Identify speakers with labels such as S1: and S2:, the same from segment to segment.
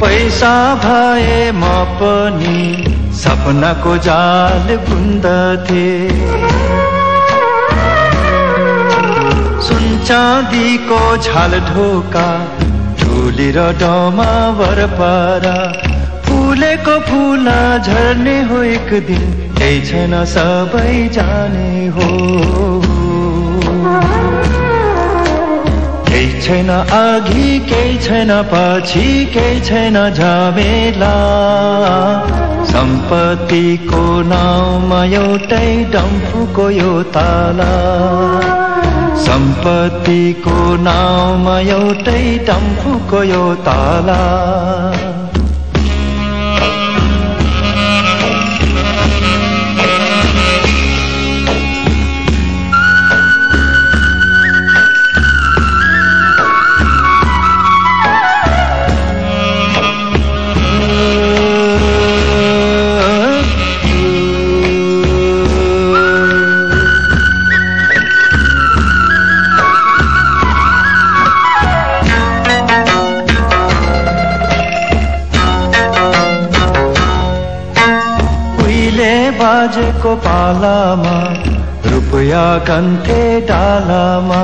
S1: पैसा भए म पनि सपनाको जाल बुन्दथे सुन चाँदीको झाल ढोका टुली र डमा वरपारा फुलेको फुला झर्ने हो एक दिन सबै जाने हो। केही छैन अघि केही छैन पछि केही छैन झमेला। सम्पत्तिको नाउँमा एउटै डम्फुको यो ताला। सम्पत्तिको नाउँमा एउटै डम्फुको यो ताला। बाजेको पालामा रुपियाँ कन्थे डालामा।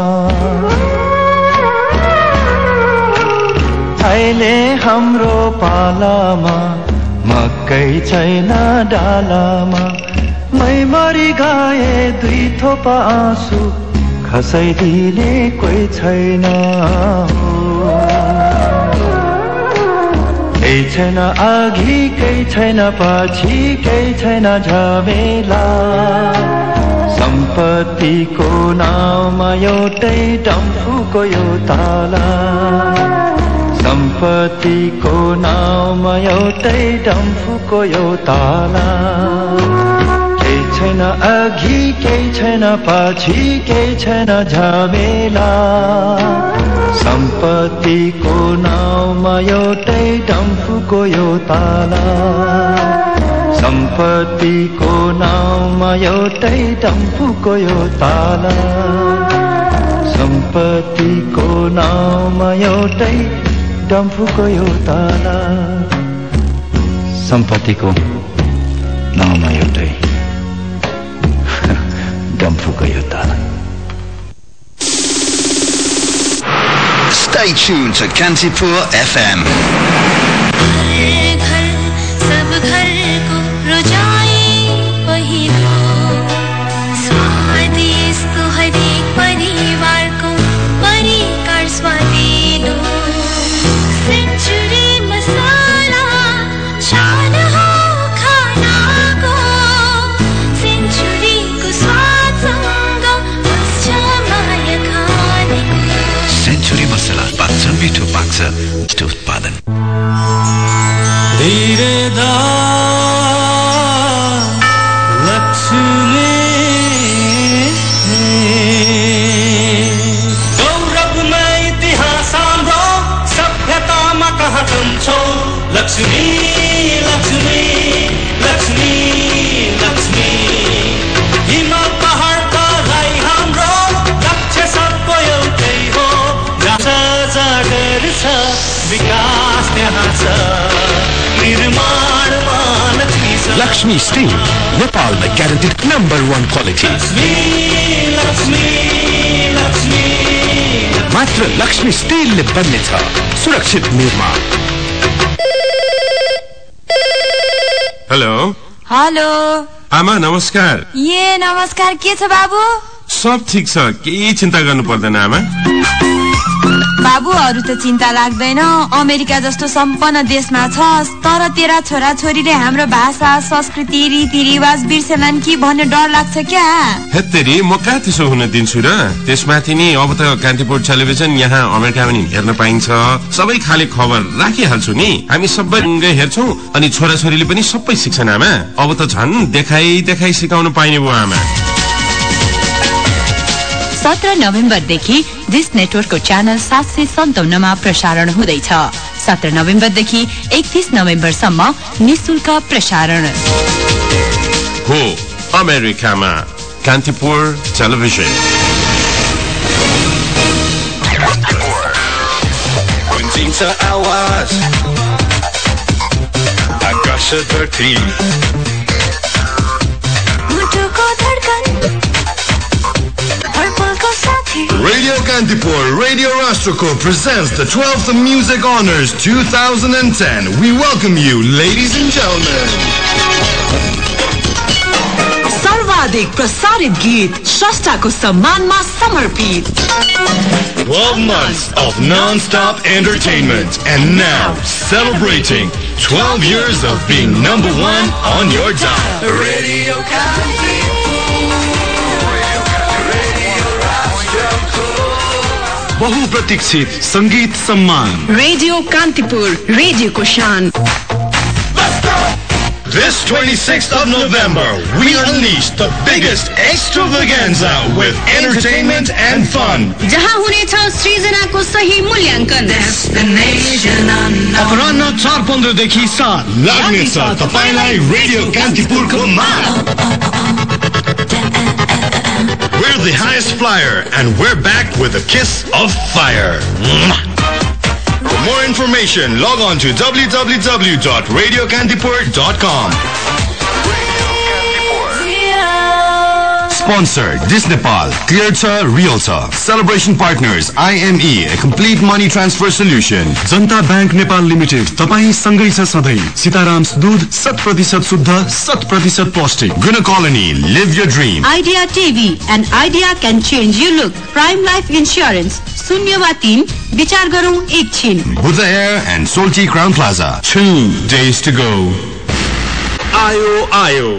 S1: अहिले हाम्रो पालामा मकै छैन डालामा। मै मरि गए दुई थोपा आँसु खसाइदिने कोही छैन। केही छैन अघि केही छैन पछि केही छैन झमेला। सम्पत्तिको नाउँमा एउटै डम्फुको यो ताला। सम्पत्तिको नाउँमा एउटै डम्फुको यो ताला। केही छैन अघि केही छैन पछि केही छैन झमेला। सम्पत्तिको नाउँमा एउटै डम्फुको यो ताला। सम्पत्तिको नाउँमा एउटै डम्फुको यो ताला। सम्पत्तिको नाउँमा एउटै डम्फुको यो ताला। सम्पत्तिको नाउँमा एउटै डम्फुको यो ताला।
S2: Stay tuned to Kantipur FM. मिठो पाक्छ यस्तो उत्पादन
S3: धीरे दा लक्ष्मी गौरवमा इतिहास हाम्रो सभ्यतामा कहाँ छौ लक्ष्मी लक्ष्मी लक्ष्मी लक्ष्मी
S4: स्टिल नेपालमा ग्यारेन्टेड नम्बर वान क्वालिटी मात्र लक्ष्मी स्टिलले बन्नेछ सुरक्षित निर्माण।
S5: हेलो
S6: हेलो
S5: आमा नमस्कार।
S6: ए नमस्कार के छ बाबु?
S5: सब ठिक छ केही चिन्ता गर्नु पर्दैन आमा
S6: बाबुहरू त चिन्ता लाग्दैन। अमेरिका जस्तो सम्पन्न देशमा छ तर तेरा छोरा छोरीले हाम्रो भाषा संस्कृति रीतिरिवाज बिर्सेलान् कि भन्ने डर लाग्छ क्या?
S5: म कहाँ त्यसो हुन दिन्छु र? त्यसमाथि नि अब त कान्तिपुर टेलिभिजन यहाँ अमेरिकामा नि हेर्न पाइन्छ। सबै खाले खबर राखिहाल्छु नि। हामी सबै ढुङ्गै हेर्छौ अनि छोराछोरीले पनि सबै सिक्छन् आमा। अब त झन् देखाइ देखाइ सिकाउनु पाइने भयो आमा।
S7: सत्र नोभेम्बरदेखि डिस नेटवर्कको च्यानल सात सय सन्ताउन्नमा प्रसारण हुँदैछ। सत्र नोभेम्बरदेखि एकतिस नोभेम्बरसम्म निशुल्क प्रसारण।
S5: हो अमेरिकामा कान्तिपुर टेलिभिजन।
S2: आवाज
S4: धरती Radio Kantipur, Radio Rastroko presents the 12th Music Honors 2010. We welcome you, ladies and gentlemen.
S8: सर्वाधिक प्रसारित गीत स्रष्टाको सम्मानमा समर्पित
S4: 12 months of non-stop entertainment and now celebrating 12 years of being number one on your dial. Radio
S9: बहुप्रतीक्षित संगीत सम्मान
S8: radio Kantipur रेडियोको शान
S4: This 26th of November, we unleash the biggest extravaganza with entertainment and fun.
S8: जहाँ हुनेछ सृजनाको सही मूल्याङ्कन
S9: अपरान्न चार पन्ध्रदेखि सात
S4: लाग्नेछ तपाईँलाई रेडियो कान्तिपुरको We're the highest flyer and we're back with a kiss of fire. For more information, log on to www.radiokantipur.com. Sponsor Disneypal, Clearcha Realtor. Celebration partners IME, a complete money transfer solution.
S9: Janata bank Nepal limited तपाईँ सँगै छ सधैँ सीताराम्स दुध शत प्रतिशत शुद्ध शत प्रतिशत पौष्टिक
S4: Guna Colony, live your dream.
S7: Idea TV and Idea can change you look prime life शून्य वा तिन विचार गरौँ एकछिन
S4: Buddha Air and Solti Crown Plaza. Two days to go.
S5: आयो आयो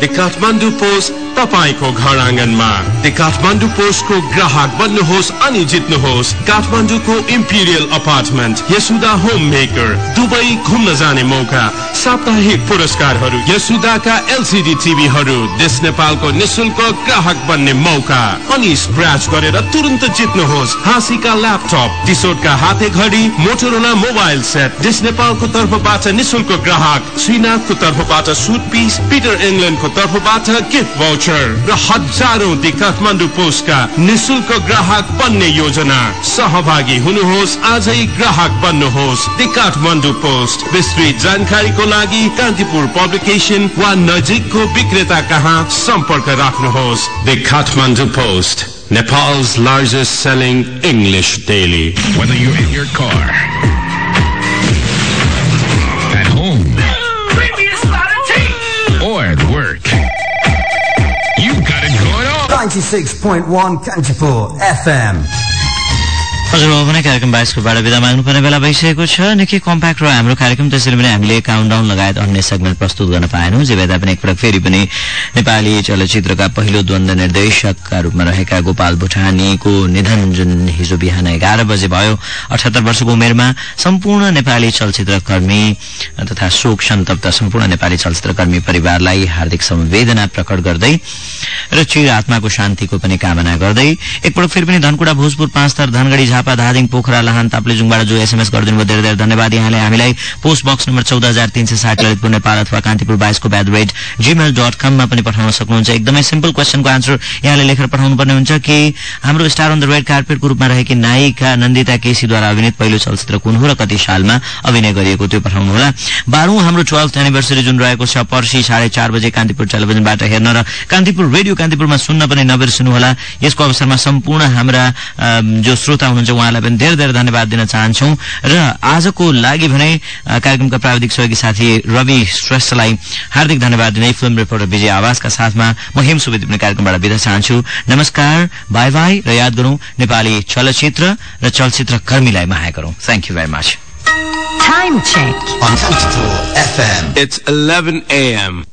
S5: दि काठमाडौँ पोस्ट तपाईँको घर आँगनमा। काठमाडौँ पोस्टको ग्राहक बन्नुहोस् अनि जित्नुहोस्। काठमाडौँको इम्पिरियल अपार्टमेन्ट यसुदा होम मेकर दुबई घुम्न जाने मौका साप्ताहिक पुरस्कारहरू यसुदाका एलसिडी टिभीहरू देश नेपालको निशुल्क ग्राहक बन्ने मौका। अनि स्क्रैच गरेर तुरन्त जित्नुहोस्। हाँसीका ल्यापटप टिसोटका हाते घडी मोटोरोला मोबाइल सेट देश नेपालको तर्फबाट निशुल्क ग्राहक श्रीनाथको तर्फबाट सुट पिस पिटर इङ्ल्यान्डको तर्फबाट गिफ्ट भाउचर। र हजारौं दि काठमाडौँ पोस्टका निशुल्क ग्राहक बन्ने योजना सहभागी हुनुहोस् आजै ग्राहक बन्नुहोस् दि काठमाडौँ पोस्ट विस्तृत जानकारीको लागि कान्तिपुर पब्लिकेसन वा नजिकको विक्रेता कहाँ सम्पर्क राख्नुहोस् the Kathmandu post Nepal's largest selling English daily.
S2: Whether you're in your car,
S10: 96.1 Kanchipur FM.
S11: हजुर अब पनि कार्यक्रम बाइसकोबाट विदा माग्नुपर्ने बेला भइसकेको छ। निकै कम्प्याक्ट रह्यो हाम्रो कार्यक्रम त्यसैले पनि हामीले काउन्टाउन लगायत अन्य सेगमेन्ट प्रस्तुत गर्न पाएनौँ। जे भए तापनि एकपटक फेरि पनि नेपाली चलचित्रका पहिलो द्वन्द निर्देशकका रूपमा रहेका गोपाल भुटानीको निधन जुन हिजो बिहान एघार बजे भयो। अठहत्तर वर्षको उमेरमा सम्पूर्ण नेपाली चलचित्रकर्मी तथा शोक सन्तप्त सम्पूर्ण नेपाली चलचित्रकर्मी परिवारलाई हार्दिक संवेदना प्रकट गर्दै र चिर आत्माको शान्तिको पनि कामना गर्दै एकपटक फेरि पनि धनकुटा भोजपुर पाँच धनगढ़ी झापा धादिङ पोखरा लाहान ताप्लेजुङबाट जो एसएमएस गरिदिनु भयो धेरै धेरै धन्यवाद। यहाँले हामीलाई पोस्ट बक्स नम्बर चौध हजार तीन सय साठी ललितपुर नेपाल अथवा कान्तिपुर बाइसको ब्याद रेट जीमेल डट कममा पनि पठाउन सक्नुहुन्छ। एकदमै सिम्पल क्वेसनको आन्सर यहाँले लेखेर पठाउनु पर्ने हुन्छ कि हाम्रो स्टार अन द रेड कार्पेटको रूपमा रहेकी नायिका नन्दिता केसीद्वारा अभिनीत पहिलो चलचित्र कुन हो र कति सालमा अभिनय गरिएको त्यो पठाउनुहोला बाह्रौं हाम्रो ट्वेल्थ एनिभर्सरी जुन रहेको छ पर्सि साढे चार बजे कान्तिपुर टेलिभिजनबाट हेर्न र कान्तिपुर रेडियो कान्तिपुरमा सुन्न पनि नबिर्सनुहोला। यसको अवसरमा सम्पूर्ण हाम्रा जो श्रोता हुनुहुन्छ उहाँलाई पनि धेरै धेरै धन्यवाद दिन चाहन्छौ र आजको लागि भने कार्यक्रमका प्राविधिक सहयोगी साथी रवि श्रेष्ठलाई हार्दिक धन्यवाद दिँदै फिल्म रिपोर्टर विजय आवासका साथमा म हेम सुवेदी पनि कार्यक्रमबाट बिदा चाहन्छु नमस्कार बाई बाई र याद गरौं नेपाली चलचित्र र चलचित्र कर्मीलाई माया गरौं thank you very much
S7: time check
S10: On Kanchipur FM.
S5: It's 11 a.m.